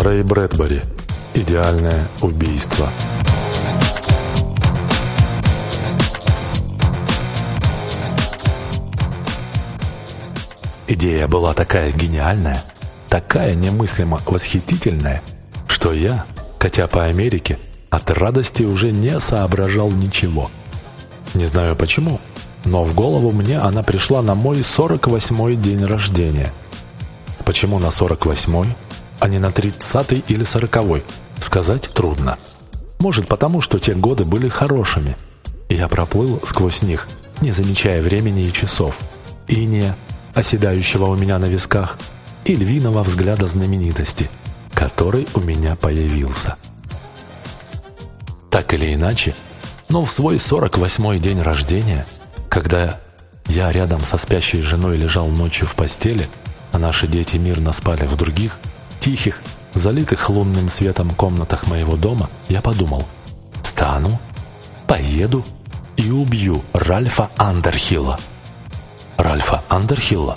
Рэй Брэдбери. Идеальное убийство. Идея была такая гениальная, такая немыслимо восхитительная, что я, хотя по Америке, от радости уже не соображал ничего. Не знаю почему, но в голову мне она пришла на мой 48-й день рождения. Почему на 48-й, а не на 30-й или 40-й, сказать трудно. Может потому, что те годы были хорошими, я проплыл сквозь них, не замечая времени и часов, иния, оседающего у меня на висках, и львиного взгляда знаменитости, который у меня появился. Так или иначе, но в свой 48-й день рождения – когда я рядом со спящей женой лежал ночью в постели, а наши дети мирно спали в других, тихих, залитых лунным светом комнатах моего дома, я подумал, встану, поеду и убью Ральфа Андерхилла. Ральфа Андерхилла?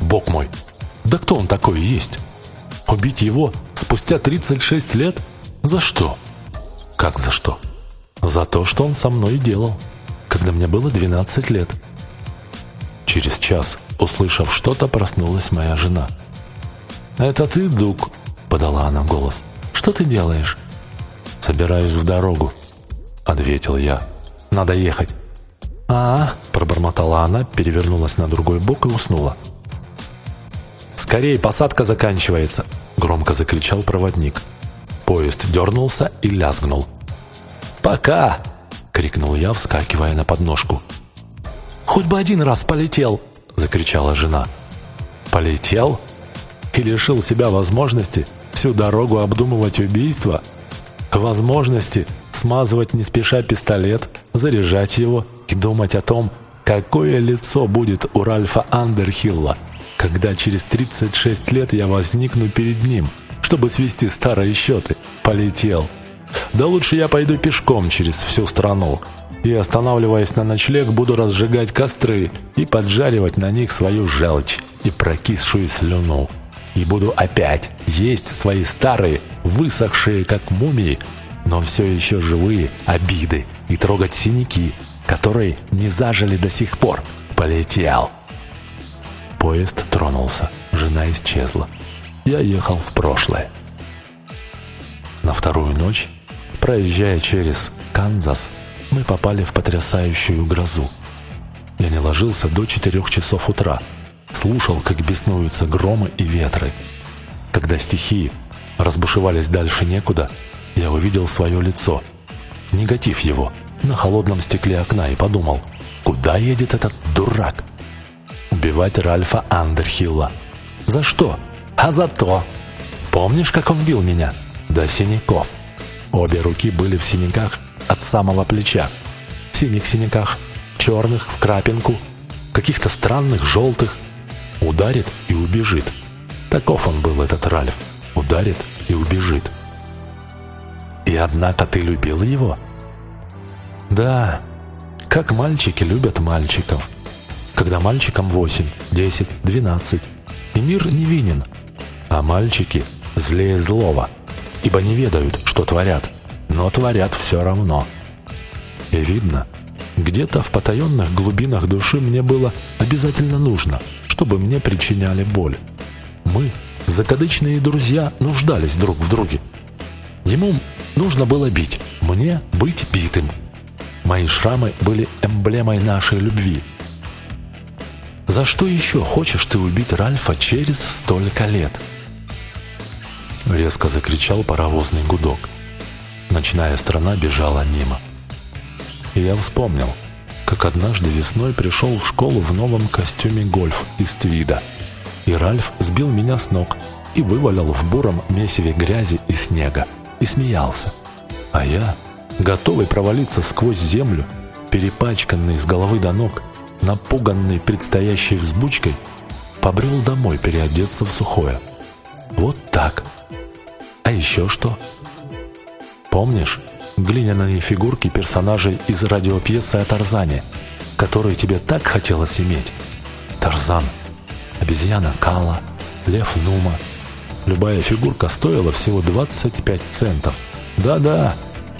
Бог мой, да кто он такой есть? Убить его спустя 36 лет? За что? Как за что? За то, что он со мной делал когда мне было 12 лет. Через час, услышав что-то, проснулась моя жена. «Это ты, Дук?» – подала она голос. «Что ты делаешь?» «Собираюсь в дорогу», – ответил я. «Надо ехать». «А, -а пробормотала она, перевернулась на другой бок и уснула. «Скорей, посадка заканчивается!» – громко закричал проводник. Поезд дернулся и лязгнул. «Пока!» крикнул я, вскакивая на подножку. «Хоть бы один раз полетел!» – закричала жена. «Полетел? И лишил себя возможности всю дорогу обдумывать убийство? Возможности смазывать не спеша пистолет, заряжать его и думать о том, какое лицо будет у Ральфа Андерхилла, когда через 36 лет я возникну перед ним, чтобы свести старые счеты. Полетел!» Да лучше я пойду пешком через всю страну. И, останавливаясь на ночлег, буду разжигать костры и поджаривать на них свою желчь и прокисшую слюну. И буду опять есть свои старые, высохшие как мумии, но все еще живые обиды и трогать синяки, которые не зажили до сих пор. Полетел. Поезд тронулся, жена исчезла. Я ехал в прошлое. На вторую ночь Проезжая через Канзас, мы попали в потрясающую грозу. Я не ложился до 4 часов утра, слушал, как беснуются громы и ветры. Когда стихии разбушевались дальше некуда, я увидел свое лицо, негатив его, на холодном стекле окна и подумал, куда едет этот дурак? Убивать Ральфа Андерхилла. За что? А за то. Помнишь, как он бил меня? До синяков. Обе руки были в синяках от самого плеча. В синих синяках, черных, в крапинку, каких-то странных, желтых. Ударит и убежит. Таков он был, этот Ральф. Ударит и убежит. И однако ты любил его? Да, как мальчики любят мальчиков. Когда мальчикам 8, 10, 12, и мир невинен, а мальчики злее злого – ибо не ведают, что творят, но творят все равно. И видно, где-то в потаенных глубинах души мне было обязательно нужно, чтобы мне причиняли боль. Мы, закадычные друзья, нуждались друг в друге. Ему нужно было бить, мне быть битым. Мои шрамы были эмблемой нашей любви. За что еще хочешь ты убить Ральфа через столько лет?» Резко закричал паровозный гудок. Ночная страна бежала мимо. И я вспомнил, как однажды весной пришел в школу в новом костюме гольф из твида. И Ральф сбил меня с ног и вывалил в буром месиве грязи и снега. И смеялся. А я, готовый провалиться сквозь землю, перепачканный с головы до ног, напуганный предстоящей взбучкой, побрел домой переодеться в сухое. Вот так. А еще что? Помнишь глиняные фигурки персонажей из радиопьесы о Тарзане, которые тебе так хотелось иметь? Тарзан, обезьяна Кала, лев Нума, любая фигурка стоила всего 25 центов. Да-да,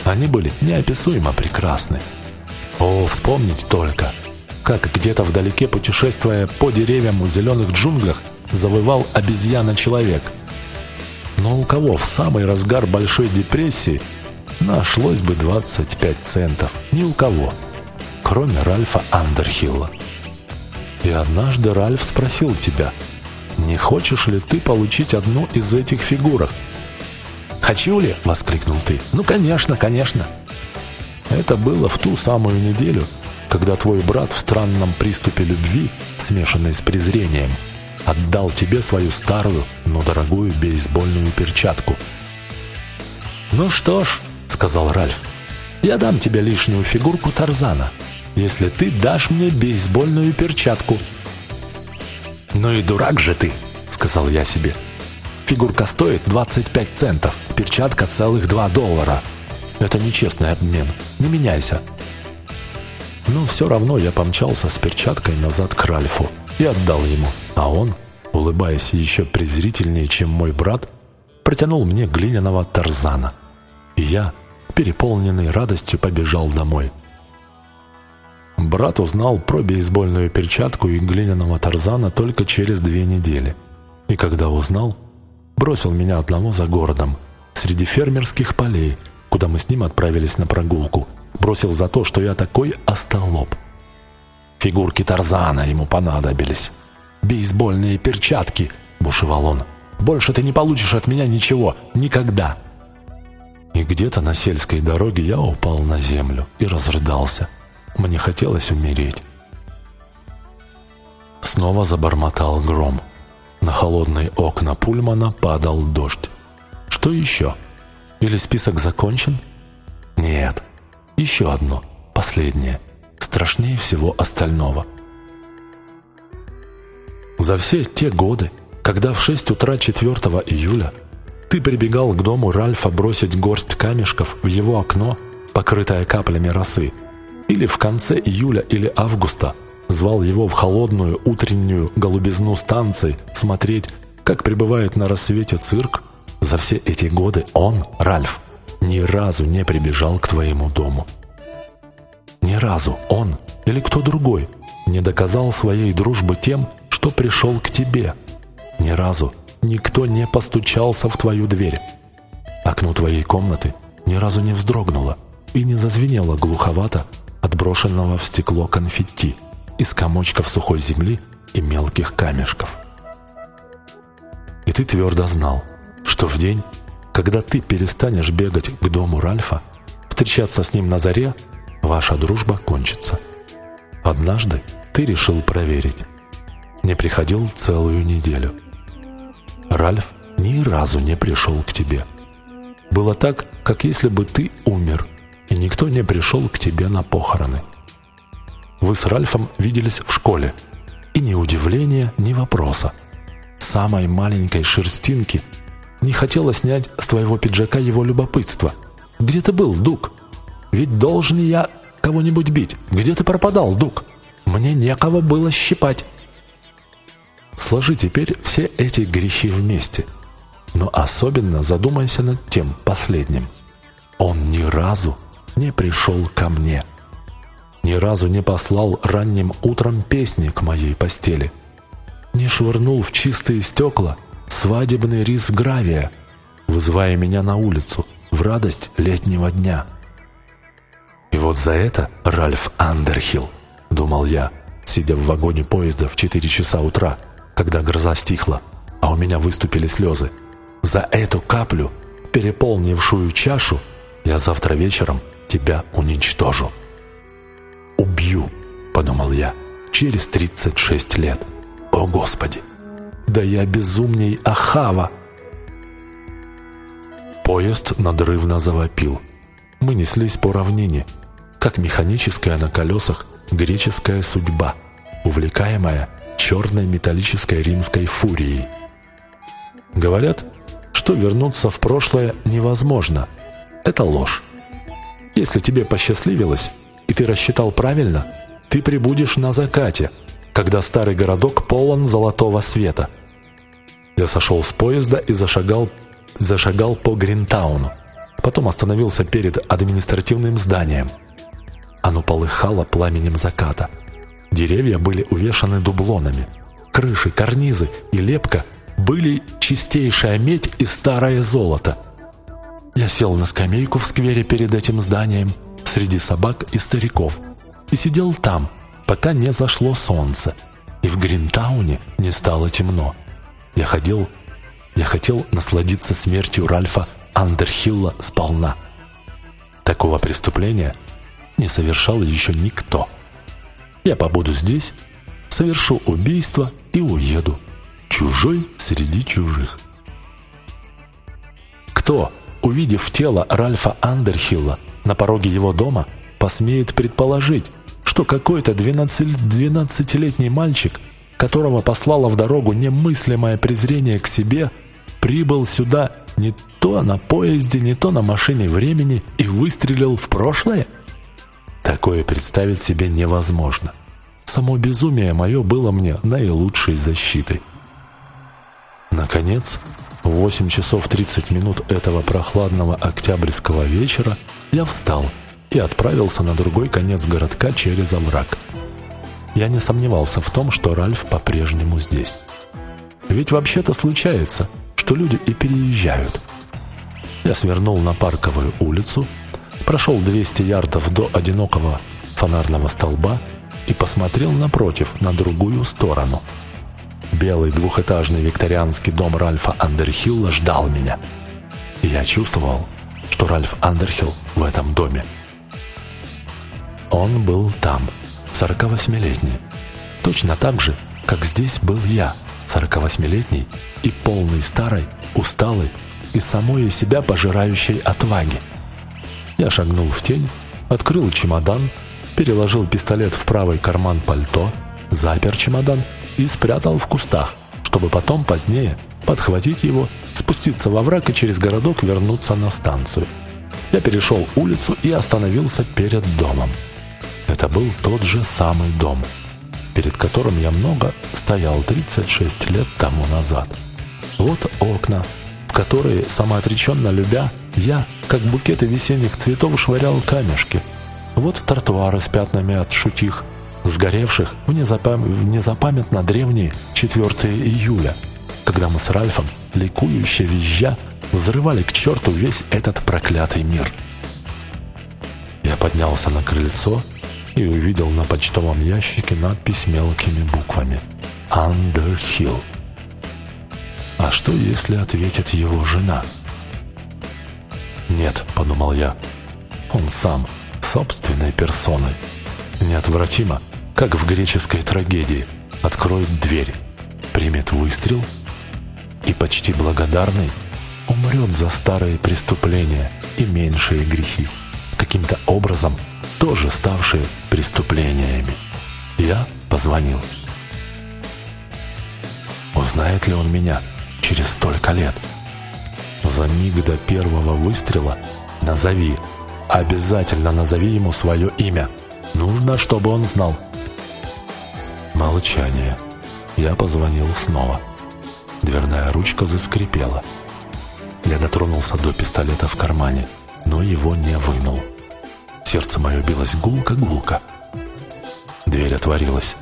они были неописуемо прекрасны. О, вспомнить только, как где-то вдалеке, путешествуя по деревьям в зеленых джунглях, завывал обезьяна-человек. Но у кого в самый разгар Большой депрессии нашлось бы 25 центов? Ни у кого, кроме Ральфа Андерхилла. И однажды Ральф спросил тебя, не хочешь ли ты получить одну из этих фигурок? «Хочу ли?» — воскликнул ты. «Ну, конечно, конечно!» Это было в ту самую неделю, когда твой брат в странном приступе любви, смешанной с презрением, отдал тебе свою старую, но дорогую бейсбольную перчатку. «Ну что ж», — сказал Ральф, — «я дам тебе лишнюю фигурку Тарзана, если ты дашь мне бейсбольную перчатку». «Ну и дурак же ты», — сказал я себе. «Фигурка стоит 25 центов, перчатка целых 2 доллара. Это нечестный обмен, не меняйся». Но все равно я помчался с перчаткой назад к Ральфу и отдал ему, а он, улыбаясь еще презрительнее, чем мой брат, протянул мне глиняного тарзана. И я, переполненный радостью, побежал домой. Брат узнал про бейсбольную перчатку и глиняного тарзана только через две недели. И когда узнал, бросил меня одного за городом, среди фермерских полей, куда мы с ним отправились на прогулку. Бросил за то, что я такой остолоп. Фигурки Тарзана ему понадобились. «Бейсбольные перчатки!» – бушевал он. «Больше ты не получишь от меня ничего. Никогда!» И где-то на сельской дороге я упал на землю и разрыдался – мне хотелось умереть. Снова забормотал гром. На холодные окна Пульмана падал дождь. Что еще? Или список закончен? Нет. Еще одно, последнее, страшнее всего остального. За все те годы, когда в 6 утра 4 июля ты прибегал к дому Ральфа бросить горсть камешков в его окно, покрытое каплями росы, или в конце июля или августа звал его в холодную утреннюю голубизну станции смотреть, как прибывает на рассвете цирк, за все эти годы он, Ральф, ни разу не прибежал к твоему дому. Ни разу он или кто другой не доказал своей дружбы тем, что пришел к тебе. Ни разу никто не постучался в твою дверь. Окно твоей комнаты ни разу не вздрогнуло и не зазвенело глуховато отброшенного в стекло конфетти из комочков сухой земли и мелких камешков. И ты твердо знал, что в день, когда ты перестанешь бегать к дому Ральфа, встречаться с ним на заре, ваша дружба кончится. Однажды ты решил проверить. Не приходил целую неделю. Ральф ни разу не пришел к тебе. Было так, как если бы ты умер – и никто не пришел к тебе на похороны. Вы с Ральфом виделись в школе, и ни удивления, ни вопроса. Самой маленькой шерстинки не хотела снять с твоего пиджака его любопытство. «Где ты был, Дук? Ведь должен я кого-нибудь бить. Где ты пропадал, Дук? Мне некого было щипать». Сложи теперь все эти грехи вместе, но особенно задумайся над тем последним. Он ни разу не пришел ко мне. Ни разу не послал ранним утром песни к моей постели. Не швырнул в чистые стекла свадебный рис гравия, вызывая меня на улицу в радость летнего дня. И вот за это Ральф Андерхилл, думал я, сидя в вагоне поезда в 4 часа утра, когда гроза стихла, а у меня выступили слезы. За эту каплю, переполнившую чашу, я завтра вечером тебя уничтожу. «Убью», — подумал я, — «через 36 лет. О, Господи! Да я безумней Ахава!» Поезд надрывно завопил. Мы неслись по равнине, как механическая на колесах греческая судьба, увлекаемая черной металлической римской фурией. Говорят, что вернуться в прошлое невозможно. Это ложь. Если тебе посчастливилось, и ты рассчитал правильно, ты прибудешь на закате, когда старый городок полон золотого света. Я сошел с поезда и зашагал, зашагал по Гринтауну. Потом остановился перед административным зданием. Оно полыхало пламенем заката. Деревья были увешаны дублонами. Крыши, карнизы и лепка были чистейшая медь и старое золото. Я сел на скамейку в сквере перед этим зданием среди собак и стариков и сидел там, пока не зашло солнце, и в Гринтауне не стало темно. Я ходил, я хотел насладиться смертью Ральфа Андерхилла сполна. Такого преступления не совершал еще никто. Я побуду здесь, совершу убийство и уеду. Чужой среди чужих. Кто, увидев тело Ральфа Андерхилла на пороге его дома, посмеет предположить, что какой-то 12-летний мальчик которого послало в дорогу немыслимое презрение к себе, прибыл сюда не то на поезде, не то на машине времени и выстрелил в прошлое? Такое представить себе невозможно. Само безумие мое было мне наилучшей защитой. Наконец, в 8 часов 30 минут этого прохладного октябрьского вечера я встал и отправился на другой конец городка через овраг. Я не сомневался в том, что Ральф по-прежнему здесь. Ведь вообще-то случается, что люди и переезжают. Я свернул на Парковую улицу, прошел 200 ярдов до одинокого фонарного столба и посмотрел напротив, на другую сторону. Белый двухэтажный викторианский дом Ральфа Андерхилла ждал меня. И я чувствовал, что Ральф Андерхилл в этом доме. Он был там. 48-летний. Точно так же, как здесь был я, 48-летний и полный старой, усталой и самой себя пожирающей отваги. Я шагнул в тень, открыл чемодан, переложил пистолет в правый карман пальто, запер чемодан и спрятал в кустах, чтобы потом позднее подхватить его, спуститься во враг и через городок вернуться на станцию. Я перешел улицу и остановился перед домом. Это был тот же самый дом, перед которым я много стоял 36 лет тому назад. Вот окна, в которые, самоотреченно любя, я, как букеты весенних цветов, швырял камешки. Вот тротуары с пятнами от шутих, сгоревших в, незапам... незапамятно древние 4 июля, когда мы с Ральфом, ликующе визжа, взрывали к черту весь этот проклятый мир. Я поднялся на крыльцо и увидел на почтовом ящике надпись мелкими буквами «Underhill». А что, если ответит его жена? «Нет», — подумал я, — «он сам, собственной персоной, неотвратимо, как в греческой трагедии, откроет дверь, примет выстрел и почти благодарный умрет за старые преступления и меньшие грехи, каким-то образом — тоже ставшие преступлениями. Я позвонил. Узнает ли он меня через столько лет? За миг до первого выстрела назови, обязательно назови ему свое имя. Нужно, чтобы он знал. Молчание. Я позвонил снова. Дверная ручка заскрипела. Я дотронулся до пистолета в кармане, но его не вынул. Сердце мое билось гулко-гулко. Дверь отворилась.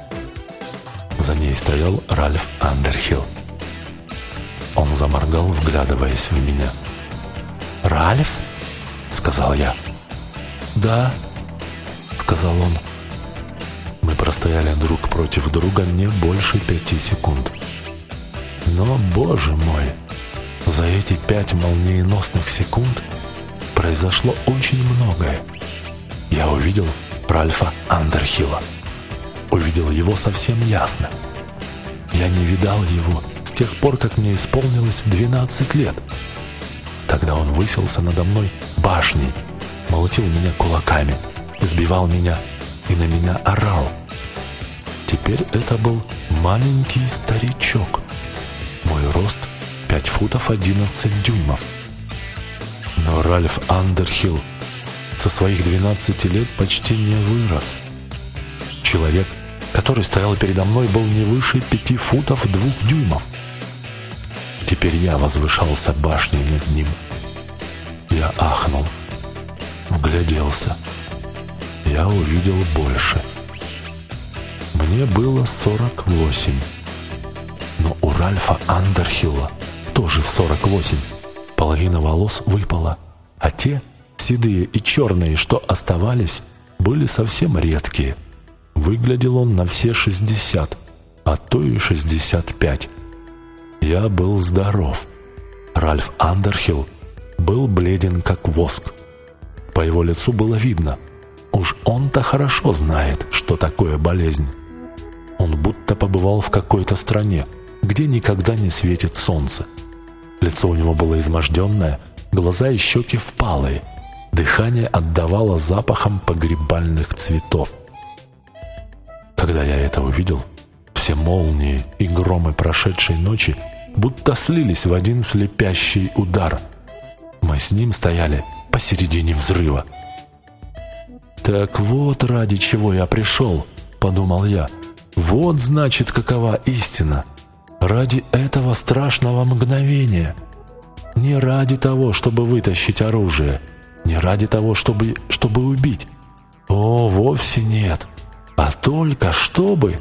За ней стоял Ральф Андерхилл. Он заморгал, вглядываясь в меня. «Ральф?» — сказал я. «Да», — сказал он. Мы простояли друг против друга не больше пяти секунд. Но, боже мой, за эти пять молниеносных секунд произошло очень многое. Я увидел Ральфа Андерхилла. Увидел его совсем ясно. Я не видал его тех пор, как мне исполнилось 12 лет. Тогда он выселся надо мной башней, молотил меня кулаками, сбивал меня и на меня орал. Теперь это был маленький старичок. Мой рост 5 футов 11 дюймов. Но Ральф Андерхилл со своих 12 лет почти не вырос. Человек, который стоял передо мной, был не выше пяти футов двух дюймов. Теперь я возвышался башней над ним. Я ахнул, вгляделся. Я увидел больше. Мне было 48. Но у Ральфа Андерхилла тоже в 48. Половина волос выпала, а те, седые и черные, что оставались, были совсем редкие. Выглядел он на все 60, а то и 65. Я был здоров. Ральф Андерхилл был бледен, как воск. По его лицу было видно. Уж он-то хорошо знает, что такое болезнь. Он будто побывал в какой-то стране, где никогда не светит солнце. Лицо у него было изможденное, глаза и щеки впалые. Дыхание отдавало запахом погребальных цветов. Когда я это увидел, все молнии и громы прошедшей ночи будто слились в один слепящий удар. Мы с ним стояли посередине взрыва. «Так вот ради чего я пришел», — подумал я. «Вот, значит, какова истина. Ради этого страшного мгновения. Не ради того, чтобы вытащить оружие. Не ради того, чтобы, чтобы убить. О, вовсе нет. А только чтобы...»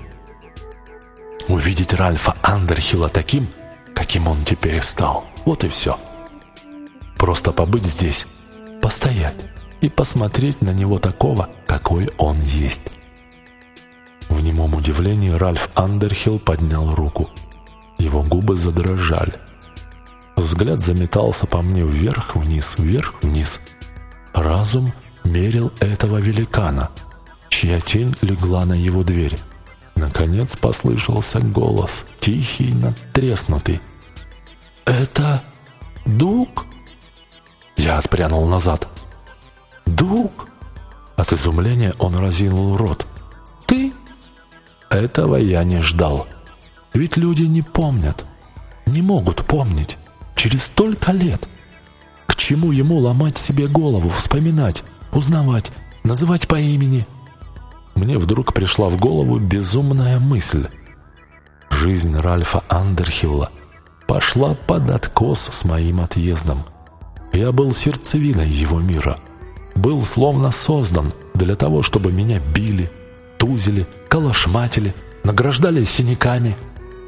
увидеть Ральфа Андерхилла таким, каким он теперь стал. Вот и все. Просто побыть здесь, постоять и посмотреть на него такого, какой он есть. В немом удивлении Ральф Андерхилл поднял руку. Его губы задрожали. Взгляд заметался по мне вверх-вниз, вверх-вниз. Разум мерил этого великана, чья тень легла на его дверь. Наконец послышался голос, тихий, надтреснутый. «Это Дуг?» Я отпрянул назад. «Дуг?» От изумления он разинул рот. «Ты?» Этого я не ждал. Ведь люди не помнят, не могут помнить. Через столько лет. К чему ему ломать себе голову, вспоминать, узнавать, называть по имени? мне вдруг пришла в голову безумная мысль. Жизнь Ральфа Андерхилла пошла под откос с моим отъездом. Я был сердцевиной его мира, был словно создан для того, чтобы меня били, тузили, калашматили, награждали синяками.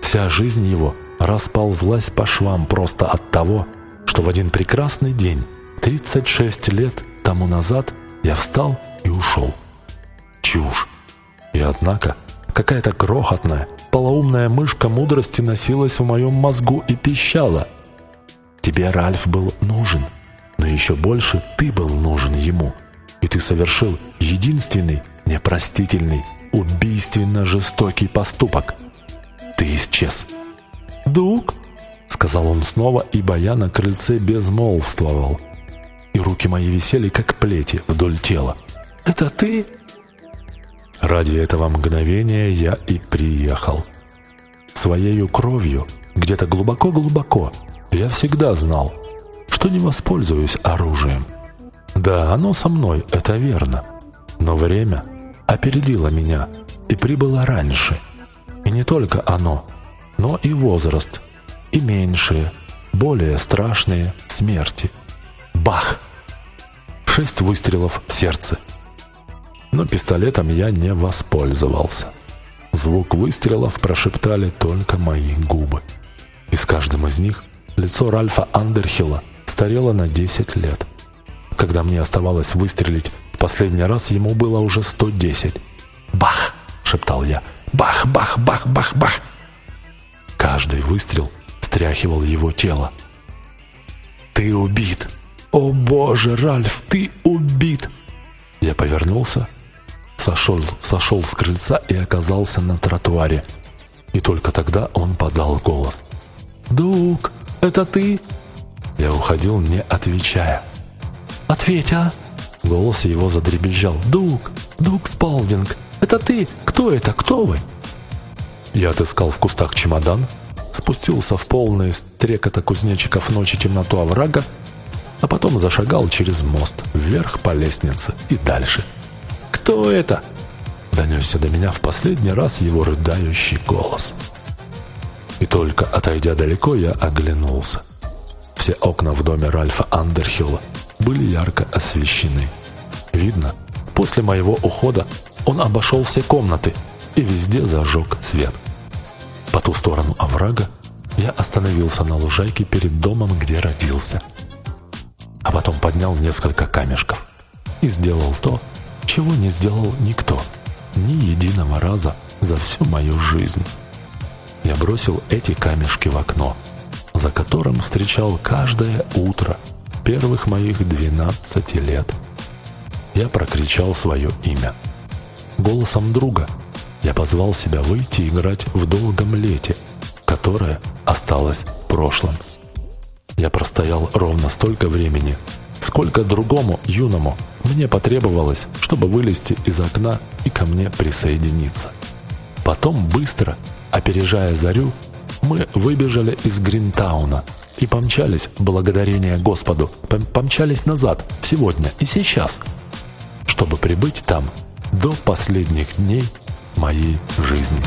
Вся жизнь его расползлась по швам просто от того, что в один прекрасный день, 36 лет тому назад, я встал и ушел чушь. И однако какая-то крохотная, полоумная мышка мудрости носилась в моем мозгу и пищала. Тебе Ральф был нужен, но еще больше ты был нужен ему. И ты совершил единственный, непростительный, убийственно жестокий поступок. Ты исчез. «Дук?» — сказал он снова, ибо я на крыльце безмолвствовал. И руки мои висели, как плети, вдоль тела. «Это ты?» Ради этого мгновения я и приехал. Своею кровью, где-то глубоко-глубоко, я всегда знал, что не воспользуюсь оружием. Да, оно со мной, это верно. Но время опередило меня и прибыло раньше. И не только оно, но и возраст, и меньшие, более страшные смерти. Бах! Шесть выстрелов в сердце – но пистолетом я не воспользовался. Звук выстрелов прошептали только мои губы. И с каждым из них лицо Ральфа Андерхилла старело на 10 лет. Когда мне оставалось выстрелить в последний раз, ему было уже 110. «Бах!» — шептал я. «Бах, бах, бах, бах, бах!» Каждый выстрел стряхивал его тело. «Ты убит! О боже, Ральф, ты убит!» Я повернулся сошел, сошел с крыльца и оказался на тротуаре. И только тогда он подал голос. «Дуг, это ты?» Я уходил, не отвечая. «Ответь, а?» Голос его задребезжал. «Дуг, Дуг Спалдинг, это ты? Кто это? Кто вы?» Я отыскал в кустах чемодан, спустился в полные стрекота кузнечиков ночи темноту оврага, а потом зашагал через мост, вверх по лестнице и дальше – «Кто это?» Донесся до меня в последний раз его рыдающий голос. И только отойдя далеко, я оглянулся. Все окна в доме Ральфа Андерхилла были ярко освещены. Видно, после моего ухода он обошел все комнаты и везде зажег свет. По ту сторону оврага я остановился на лужайке перед домом, где родился. А потом поднял несколько камешков и сделал то, чего не сделал никто, ни единого раза за всю мою жизнь. Я бросил эти камешки в окно, за которым встречал каждое утро первых моих 12 лет. Я прокричал свое имя. Голосом друга я позвал себя выйти играть в долгом лете, которое осталось в прошлом. Я простоял ровно столько времени, сколько другому юному мне потребовалось, чтобы вылезти из окна и ко мне присоединиться. Потом быстро, опережая зарю, мы выбежали из Гринтауна и помчались, благодарение Господу, помчались назад, сегодня и сейчас, чтобы прибыть там до последних дней моей жизни.